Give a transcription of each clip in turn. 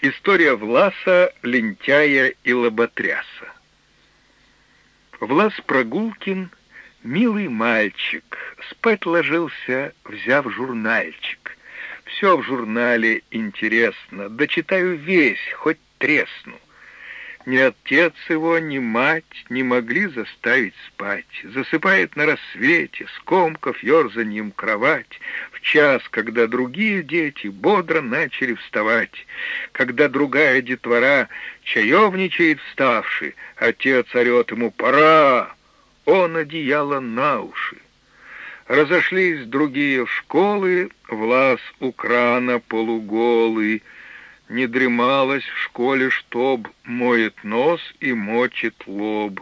История Власа, лентяя и лоботряса. Влас Прогулкин — милый мальчик, спать ложился, взяв журнальчик. Все в журнале интересно, дочитаю весь, хоть тресну. Ни отец его, ни мать не могли заставить спать. Засыпает на рассвете, скомков ерзаньем кровать, в час, когда другие дети бодро начали вставать, когда другая детвора чаевничает вставший, отец орет ему «Пора!» Он одеяло на уши. Разошлись другие в школы, Влас у крана полуголый, не дремалось в школе, чтоб моет нос и мочит лоб.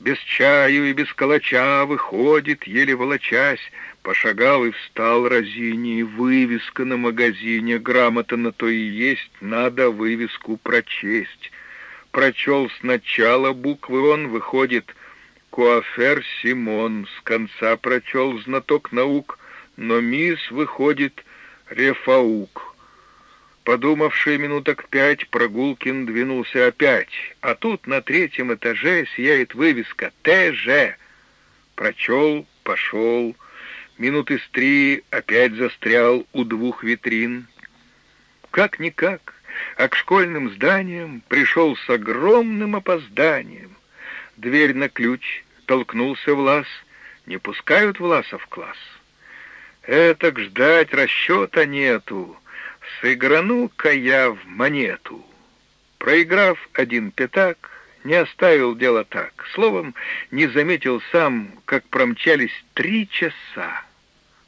Без чаю и без калача выходит, еле волочась, Пошагал и встал разини, вывеска на магазине, Грамота на то и есть, надо вывеску прочесть. Прочел сначала буквы он, выходит, Куафер Симон, с конца прочел знаток наук, Но мисс выходит Рефаук. Подумавший минуток пять, Прогулкин двинулся опять, а тут на третьем этаже сияет вывеска «ТЖ». Прочел, пошел, минуты с три опять застрял у двух витрин. Как-никак, а к школьным зданиям пришел с огромным опозданием. Дверь на ключ, толкнулся Влас, не пускают Власа в класс. Этак ждать расчета нету, Сыграну-ка я в монету. Проиграв один пятак, не оставил дело так. Словом, не заметил сам, как промчались три часа.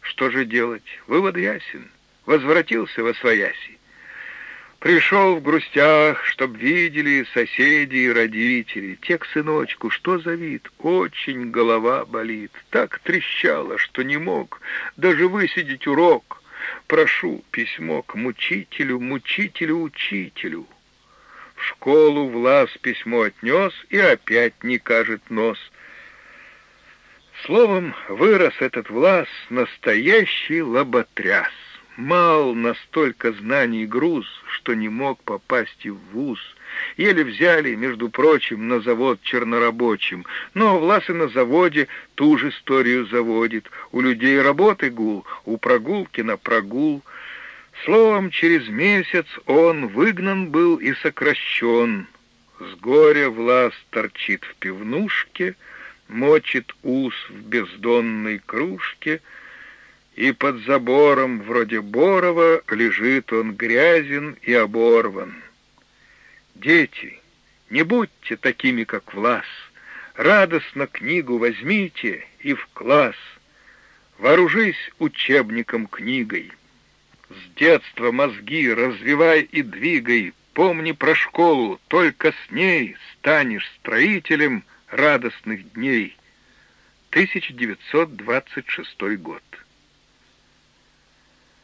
Что же делать? Вывод ясен. Возвратился во свояси. Пришел в грустях, чтоб видели соседи и родители. Те к сыночку, что за вид? Очень голова болит. Так трещало, что не мог даже высидеть урок. Прошу письмо к мучителю, мучителю, учителю. В школу Влас письмо отнес и опять не кажет нос. Словом, вырос этот Влас настоящий лоботряс. Мал настолько знаний груз, что не мог попасть и в вуз — Еле взяли, между прочим, на завод чернорабочим. Но Влас на заводе ту же историю заводит. У людей работы гул, у прогулки на прогул. Словом, через месяц он выгнан был и сокращен. С горя Влас торчит в пивнушке, мочит ус в бездонной кружке, и под забором, вроде Борова, лежит он грязен и оборван. Дети, не будьте такими, как Влас. Радостно книгу возьмите и в класс. Вооружись учебником книгой. С детства мозги развивай и двигай. Помни про школу, только с ней станешь строителем радостных дней. 1926 год.